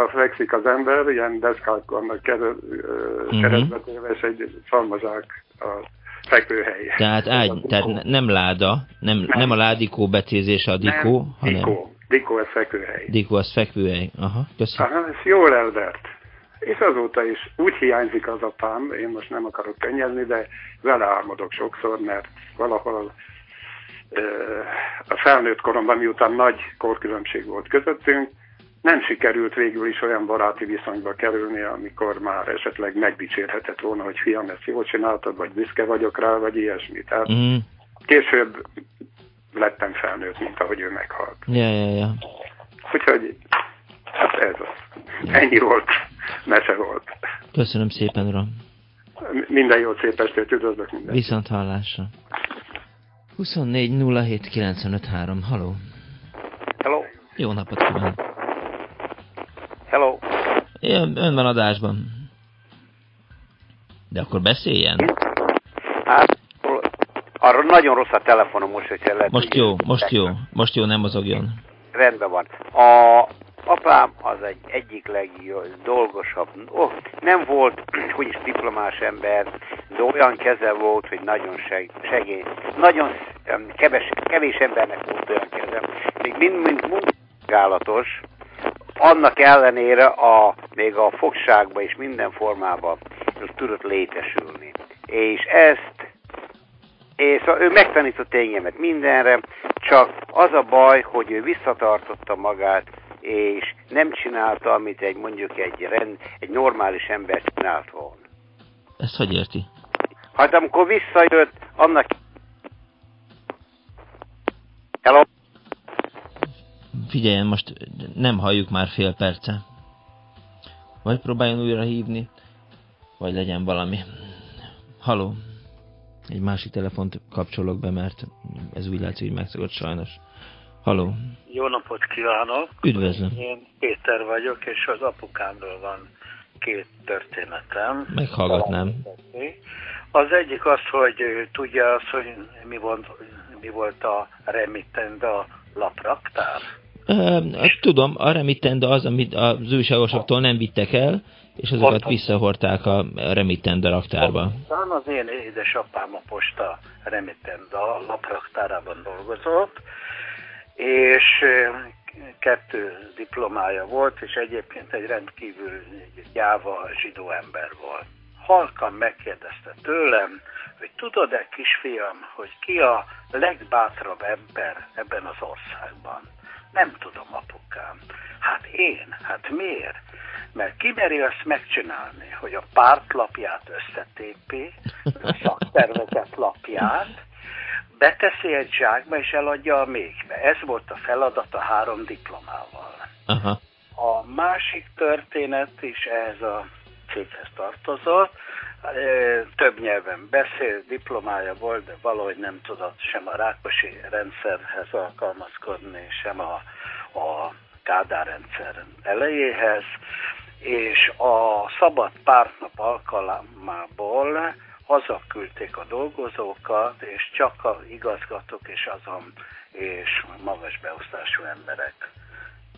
fekszik az ember, ilyen deszkák vannak uh-huh. keresztbe téve, és egy szalmazák a fekvőhely. Tehát, ágy, tehát nem láda, nem, nem. nem a ládikó becézés a dikó, nem, hanem... Dikó. Dikó az fekvőhely. Dikó az fekvőhely. Aha, köszönöm. Aha, ez jól elvert. És azóta is úgy hiányzik az apám, én most nem akarok könnyezni, de vele álmodok sokszor, mert valahol a felnőtt koromban, miután nagy korkülönbség volt közöttünk, nem sikerült végül is olyan baráti viszonyba kerülni, amikor már esetleg megdicsérhetett volna, hogy fiam, ezt jól csináltad, vagy büszke vagyok rá, vagy ilyesmi. Tehát mm. később lettem felnőtt, mint ahogy ő meghalt. Ja, ja, ja. Úgyhogy hát ez az. Ennyi volt, mese volt. Köszönöm szépen, uram. Minden jót, szép estét, üdvözlök mindenkit. Viszont hallásra. 24 07 95 3. Haló. Hello. Jó napot kívánok. Hello. Én, ön van adásban. De akkor beszéljen. Hát, arra nagyon rossz a telefonom most, hogyha lehet. Most jó, most jó, most jó, nem mozogjon. Rendben van. A apám az egy egyik legdolgosabb, oh, nem volt, hogy is diplomás ember, de olyan keze volt, hogy nagyon seg, segély, nagyon keves, kevés embernek volt olyan keze. Még mind, mind munkálatos, annak ellenére a, még a fogságba és minden formában tudott létesülni. És ezt és szóval ő megtanított engemet mindenre, csak az a baj, hogy ő visszatartotta magát, és nem csinálta, amit egy mondjuk egy, rend, egy normális ember csinált volna. Ezt hogy érti? Hát amikor visszajött, annak... Hello? Figyeljen, most nem halljuk már fél perce. Vagy próbáljon újra hívni, vagy legyen valami. Haló? Egy másik telefont kapcsolok be, mert ez úgy látszik, hogy megszokott sajnos. Haló? Jó napot kívánok! Üdvözlöm! Én Péter vagyok, és az apukámról van két történetem. Meghallgatnám. Az egyik az, hogy tudja az, hogy mi volt, mi volt a remittend a lapraktár? Hát tudom, a remittend az, amit az újságosoktól nem vittek el, és azokat Pontosan. visszahordták a remittend raktárba. Pontosan az én édesapám a posta remittend a lapraktárában dolgozott, és kettő diplomája volt, és egyébként egy rendkívül gyáva zsidó ember volt. Halkan megkérdezte tőlem, hogy tudod-e kisfiam, hogy ki a legbátrabb ember ebben az országban? Nem tudom, apukám. Hát én, hát miért? Mert kimeri azt megcsinálni, hogy a pártlapját összetépi, a szaktervezet lapját, beteszi egy zsákba és eladja a méhbe. Ez volt a feladat a három diplomával. Aha. A másik történet is ehhez a céghez tartozott. Több nyelven beszél, diplomája volt, de valahogy nem tudott sem a Rákosi rendszerhez alkalmazkodni, sem a, a Kádár rendszer elejéhez, és a szabad pártnap alkalmából hazaküldték a dolgozókat, és csak a igazgatók és azon és magas beosztású emberek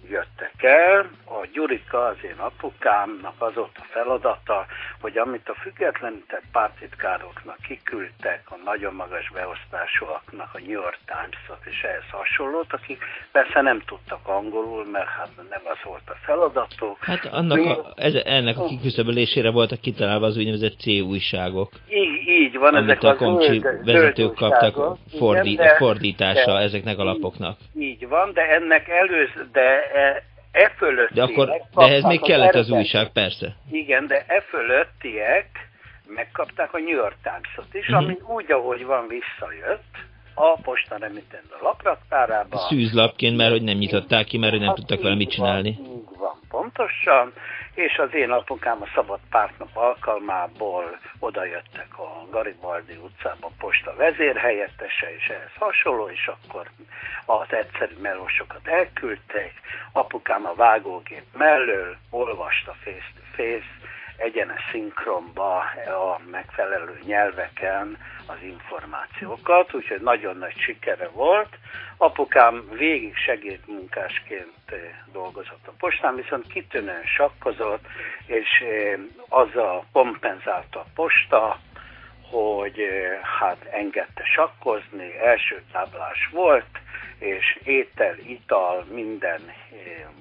jöttek el. A Gyurika, az én apukámnak az volt a feladata, hogy amit a függetlenített pártitkároknak kiküldtek, a nagyon magas beosztásúaknak, a New York Times-ot és ehhez hasonlót, akik persze nem tudtak angolul, mert hát nem az volt a feladatuk. Hát annak a, ez, ennek a kiküszöbölésére voltak kitalálva az úgynevezett C újságok. Így, így van, ezek a komcsi vezetők kaptak fordí, igen, de, fordítása de, ezeknek a lapoknak. Így van, de ennek előz, de e, e fölöttiek... De, akkor, de ehhez még kellett az újság, persze. Igen, de e fölöttiek megkapták a New York Times-ot is, uh mhm. ami úgy, ahogy van, visszajött a posta remittend a lapraktárába. Szűzlapként, mert hogy nem nyitották ki, mert hogy nem hát tudtak vele mit csinálni. Van, így van, pontosan és az én apukám a Szabad Pártnap alkalmából odajöttek a Garibaldi utcába posta vezérhelyettese, és ehhez hasonló, és akkor az egyszerű melósokat elküldték. Apukám a vágógép mellől olvasta face-to-face, egyenes szinkronba a megfelelő nyelveken az információkat, úgyhogy nagyon nagy sikere volt. Apukám végig segédmunkásként eh, dolgozott a postán, viszont kitűnően sakkozott, és eh, azzal kompenzálta a posta, hogy eh, hát engedte sakkozni, első táblás volt, és étel, ital, minden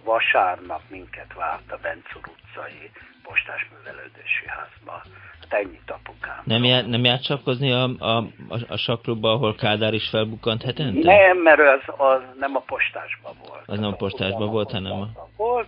vasárnap minket várt a Bencur utcai postás művelődési házba. Hát ennyit apukám. Nem, jár, nem járt csapkozni a, a, a, a saklubba, ahol Kádár is felbukkant hetente? Nem, mert az, az nem a postásban volt. Az nem a postásban volt, hanem a... Volt,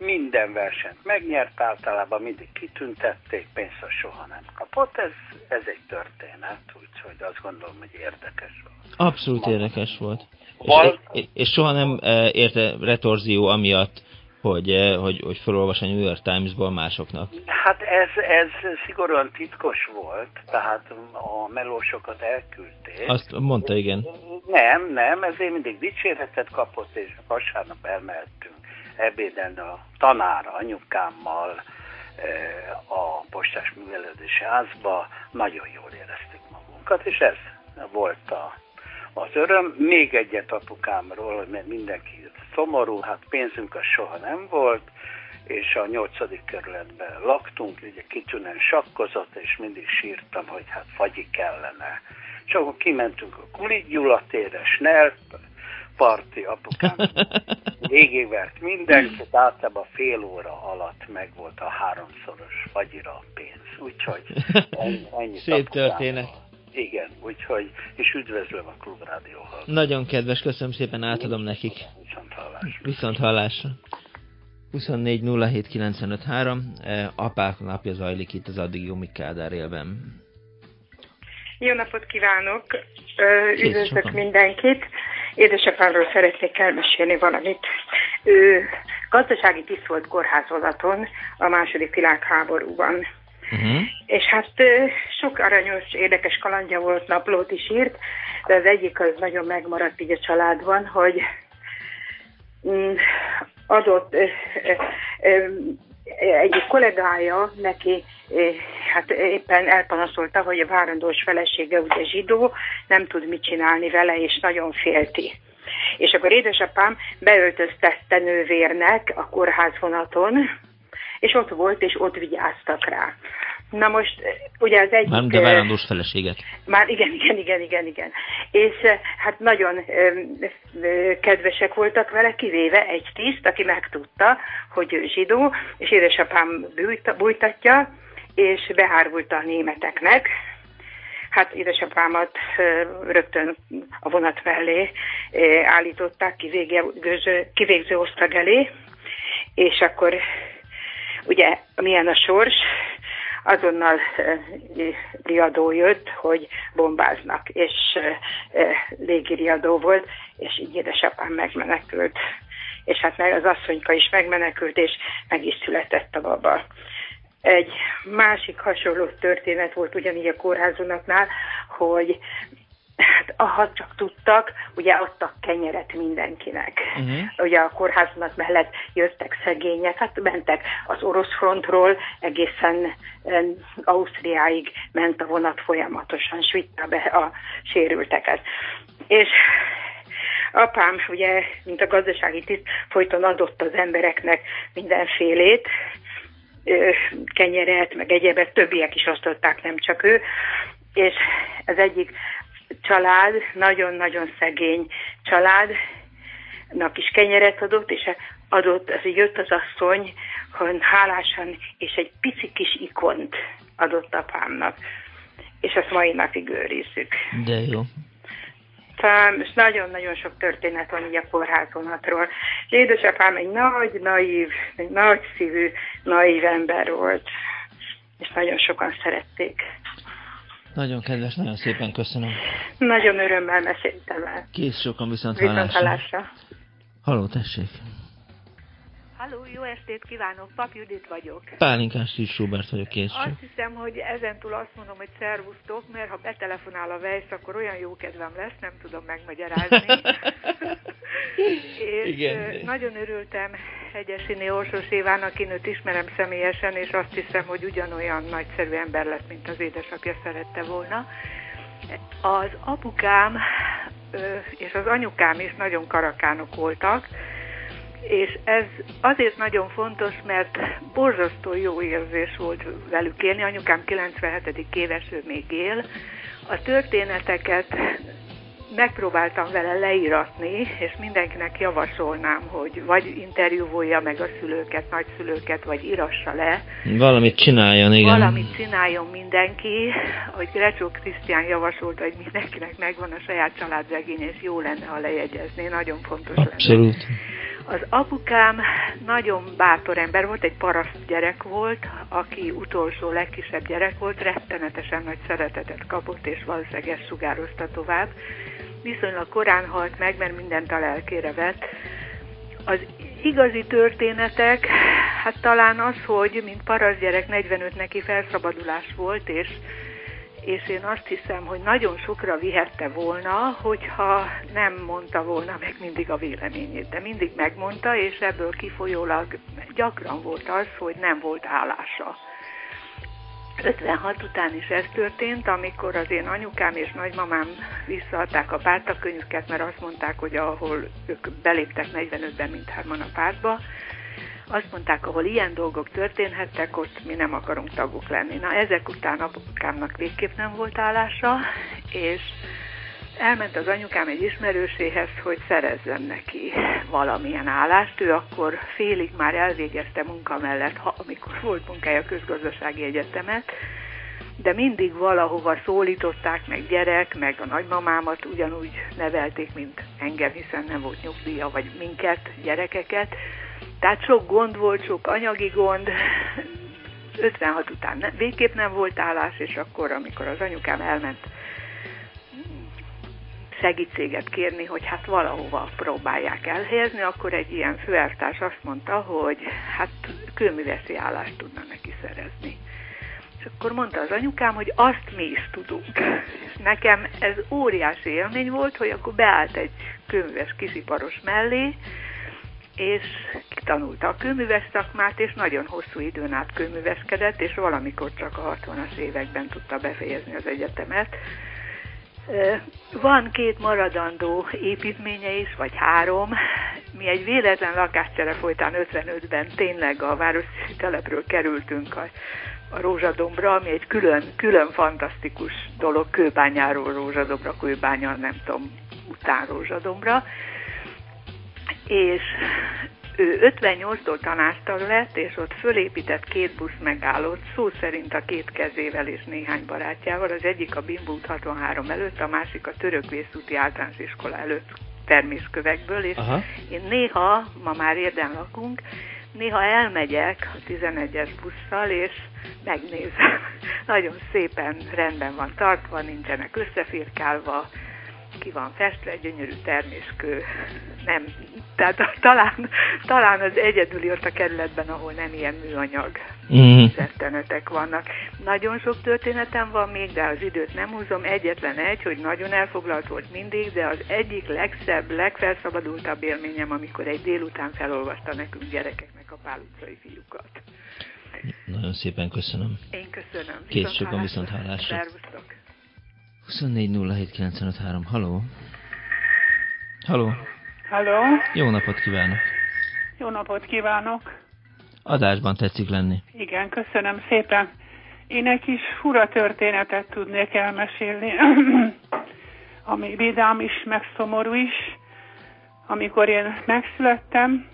minden versenyt megnyert, általában mindig kitüntették, pénzt soha nem kapott. Ez, ez egy történet, úgyhogy azt gondolom, hogy érdekes volt. Abszolút érdekes volt. Val... És, és soha nem e, érte retorzió amiatt, hogy, e, hogy, hogy felolvas a New York Times-ból másoknak? Hát ez, ez szigorúan titkos volt, tehát a melósokat elküldték. Azt mondta, igen. Nem, nem, ezért mindig dicséretet kapott, és vasárnap elmehettünk ebéden a tanár anyukámmal eh, a postás művelődési házba, nagyon jól éreztük magunkat, és ez volt a, az öröm. Még egyet apukámról, mert mindenki szomorú, hát pénzünk az soha nem volt, és a nyolcadik kerületben laktunk, ugye kitűnően sakkozott, és mindig sírtam, hogy hát fagyi kellene. És akkor kimentünk a Kulik Gyula térre, Snell parti apukám végigvert mindenkit, általában fél óra alatt meg volt a háromszoros fagyira a pénz. Úgyhogy ennyi, ennyi Szép történet. Igen, úgyhogy, és üdvözlöm a klubrádióhoz. Nagyon kedves, köszönöm szépen, átadom nekik. Viszont hallásra. Viszont hallásra. 24 07 95 3, apák napja zajlik itt az addig jó Kádár élben. Jó napot kívánok! Üdvözlök mindenkit! Édesapámról szeretnék elmesélni valamit. Ő gazdasági tiszt volt kórházolaton a második világháborúban. Uh-huh. És hát sok aranyos, érdekes kalandja volt, naplót is írt, de az egyik az nagyon megmaradt így a családban, hogy mm, adott egyik kollégája neki hát éppen elpanaszolta, hogy a várandós felesége ugye zsidó, nem tud mit csinálni vele, és nagyon félti. És akkor édesapám beöltöztette nővérnek a kórházvonaton, és ott volt, és ott vigyáztak rá. Na most, ugye az egyik... Már de várandós feleséget. Már igen, igen, igen, igen, igen. És hát nagyon ö, kedvesek voltak vele, kivéve egy tiszt, aki megtudta, hogy zsidó, és édesapám bújtatja, és behárult a németeknek. Hát édesapámat rögtön a vonat mellé állították kivégző osztag elé, és akkor ugye milyen a sors, azonnal riadó jött, hogy bombáznak, és légiriadó volt, és így édesapám megmenekült. És hát meg az asszonyka is megmenekült, és meg is született a baba. Egy másik hasonló történet volt ugyanígy a kórházonaknál, hogy Hát, ha csak tudtak, ugye adtak kenyeret mindenkinek. Uh-huh. Ugye a kórháznak mellett jöttek szegények, hát mentek az orosz frontról, egészen Ausztriáig ment a vonat folyamatosan, és vitte be a sérülteket. És apám, ugye, mint a gazdasági tiszt, folyton adott az embereknek mindenfélét, kenyeret, meg egyebet, többiek is osztották, nem csak ő, és ez egyik család, nagyon-nagyon szegény családnak is kenyeret adott, és adott, az jött az asszony, hogy hálásan, és egy pici kis ikont adott apámnak. És azt mai napig őrizzük. De jó. És nagyon-nagyon sok történet van így a kórházonatról. Édesapám egy nagy, naív, egy nagy szívű, naív ember volt, és nagyon sokan szerették. Nagyon kedves, nagyon szépen köszönöm. Nagyon örömmel meséltem el. Kész sokan viszont, viszont hallásra. Halló, tessék. Halló, jó estét kívánok, Pap Judit vagyok. Pálinkás is Schubert vagyok, kész Azt hiszem, hogy ezentúl azt mondom, hogy szervusztok, mert ha betelefonál a Vejsz, akkor olyan jó kedvem lesz, nem tudom megmagyarázni. és Igen. nagyon örültem Hegyesini Orsos Évának, én őt ismerem személyesen, és azt hiszem, hogy ugyanolyan nagyszerű ember lett, mint az édesapja szerette volna. Az apukám és az anyukám is nagyon karakánok voltak, és ez azért nagyon fontos, mert borzasztó jó érzés volt velük élni. Anyukám 97. éves, ő még él. A történeteket megpróbáltam vele leíratni, és mindenkinek javasolnám, hogy vagy interjúvolja meg a szülőket, nagyszülőket, vagy írassa le. Valamit csináljon, igen. Valamit csináljon mindenki, hogy Grecsó Krisztián javasolta, hogy mindenkinek megvan a saját családregény, és jó lenne, ha lejegyezné, nagyon fontos Abszolút. lenne. Az apukám nagyon bátor ember volt, egy paraszt gyerek volt, aki utolsó legkisebb gyerek volt, rettenetesen nagy szeretetet kapott, és valószínűleg ezt sugározta tovább. Viszonylag korán halt meg, mert mindent a lelkére vett. Az igazi történetek, hát talán az, hogy mint paraszt gyerek 45 neki felszabadulás volt, és és én azt hiszem, hogy nagyon sokra vihette volna, hogyha nem mondta volna meg mindig a véleményét, de mindig megmondta, és ebből kifolyólag gyakran volt az, hogy nem volt állása. 56 után is ez történt, amikor az én anyukám és nagymamám visszaadták a pártakönyvüket, mert azt mondták, hogy ahol ők beléptek 45-ben mindhárman a pártba, azt mondták, ahol ilyen dolgok történhettek, ott mi nem akarunk tagok lenni. Na ezek után apukámnak végképp nem volt állása, és elment az anyukám egy ismerőséhez, hogy szerezzen neki valamilyen állást. Ő akkor félig már elvégezte munka mellett, amikor volt munkája a közgazdasági egyetemet, de mindig valahova szólították, meg gyerek, meg a nagymamámat ugyanúgy nevelték, mint engem, hiszen nem volt nyugdíja, vagy minket, gyerekeket, tehát sok gond volt, sok anyagi gond, 56 után ne, végképp nem volt állás, és akkor, amikor az anyukám elment segítséget kérni, hogy hát valahova próbálják elhelyezni, akkor egy ilyen főeltárs azt mondta, hogy hát kőműveszi állást tudna neki szerezni. És akkor mondta az anyukám, hogy azt mi is tudunk. És nekem ez óriási élmény volt, hogy akkor beállt egy kőműves kisiparos mellé, és tanulta a kőműves szakmát, és nagyon hosszú időn át kőműveskedett, és valamikor csak a 60-as években tudta befejezni az egyetemet. Van két maradandó építménye is, vagy három. Mi egy véletlen lakáscsere folytán 55-ben tényleg a városi telepről kerültünk a, a Rózsadombra, ami egy külön, külön fantasztikus dolog, kőbányáról Rózsadombra, kőbánya, nem tudom, után Rózsadombra és ő 58-tól tanástag lett, és ott fölépített két busz megállót, szó szerint a két kezével és néhány barátjával. Az egyik a Bimbút 63 előtt, a másik a Törökvészúti általános iskola előtt terméskövekből, és Aha. én néha, ma már érden lakunk, néha elmegyek a 11-es busszal, és megnézem. Nagyon szépen rendben van tartva, nincsenek összefirkálva, ki van festve, gyönyörű terméskő, nem, tehát talán, talán az egyedüli ott a kerületben, ahol nem ilyen műanyag mm. vannak. Nagyon sok történetem van még, de az időt nem húzom, egyetlen egy, hogy nagyon elfoglalt volt mindig, de az egyik legszebb, legfelszabadultabb élményem, amikor egy délután felolvasta nekünk gyerekeknek a Pál utcai fiúkat. Nagyon szépen köszönöm. Én köszönöm. Kész a viszont hallásra. Szervusztok. 24 Haló? Haló? Haló? Jó napot kívánok! Jó napot kívánok! Adásban tetszik lenni. Igen, köszönöm szépen. Én egy kis fura történetet tudnék elmesélni, ami vidám is, meg szomorú is. Amikor én megszülettem,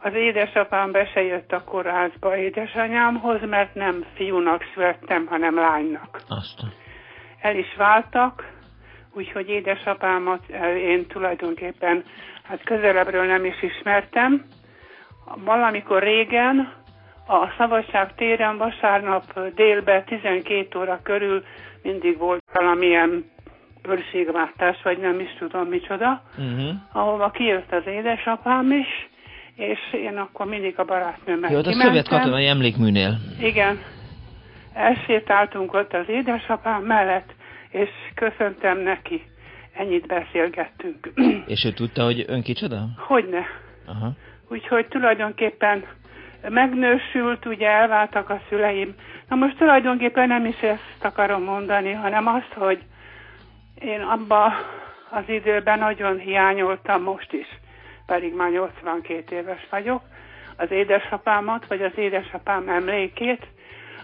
az édesapám be se jött a kórházba édesanyámhoz, mert nem fiúnak születtem, hanem lánynak. Aztán el is váltak, úgyhogy édesapámat eh, én tulajdonképpen hát közelebbről nem is ismertem. Valamikor régen a Szabadság téren vasárnap délbe 12 óra körül mindig volt valamilyen őrségváltás, vagy nem is tudom micsoda, uh-huh. ahova kijött az édesapám is, és én akkor mindig a barátnőmmel Jó, a szovjet katonai emlékműnél. Igen, elsétáltunk ott az édesapám mellett, és köszöntem neki. Ennyit beszélgettünk. És ő tudta, hogy ön kicsoda? Hogyne. Aha. Úgyhogy tulajdonképpen megnősült, ugye elváltak a szüleim. Na most tulajdonképpen nem is ezt akarom mondani, hanem azt, hogy én abba az időben nagyon hiányoltam most is, pedig már 82 éves vagyok, az édesapámat, vagy az édesapám emlékét,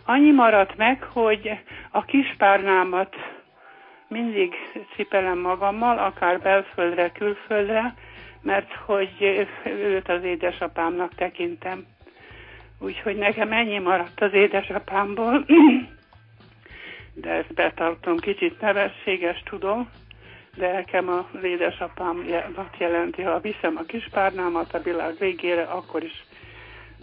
Annyi maradt meg, hogy a kispárnámat mindig cipelem magammal, akár belföldre, külföldre, mert hogy őt az édesapámnak tekintem. Úgyhogy nekem ennyi maradt az édesapámból, de ezt betartom, kicsit nevességes tudom, de nekem az édesapám jelenti, ha viszem a kispárnámat a világ végére, akkor is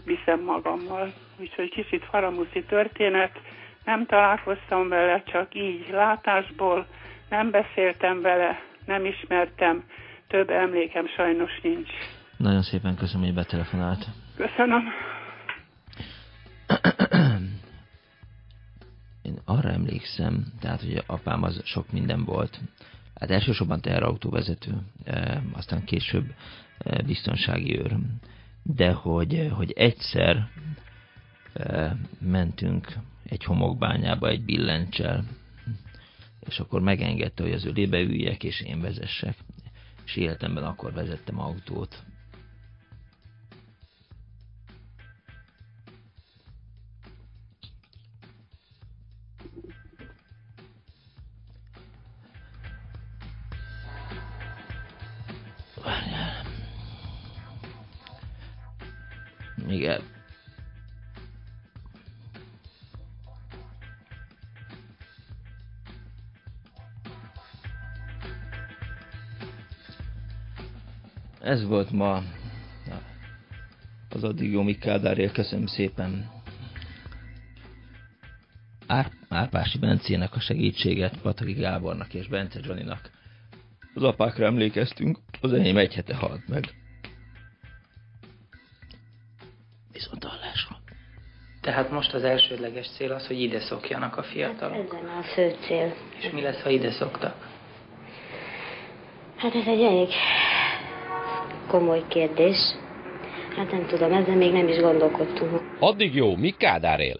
viszem magammal. Úgyhogy kicsit faramuszi történet, nem találkoztam vele, csak így látásból, nem beszéltem vele, nem ismertem, több emlékem sajnos nincs. Nagyon szépen köszönöm, hogy betelefonált. Köszönöm. Én arra emlékszem, tehát, hogy apám az sok minden volt. Hát elsősorban teherautóvezető, e, aztán később e, biztonsági őr. De hogy, hogy egyszer mentünk egy homokbányába egy billencsel, és akkor megengedte, hogy az ölébe üljek, és én vezessek. És életemben akkor vezettem autót. Várjál. Igen. Ez volt ma az addig jó Kádárért. Köszönöm szépen Ár, Árpási Bencének a segítséget, Pataki Gábornak és Bence Johnnynak. Az apákra emlékeztünk, az enyém egy hete halt meg. Viszont hallásra. Tehát most az elsődleges cél az, hogy ide szokjanak a fiatalok. Hát ezen a fő cél. És mi lesz, ha ide szoktak? Hát ez egy elég komoly kérdés. Hát nem tudom, ezzel még nem is gondolkodtunk. Addig jó, mi Kádár él?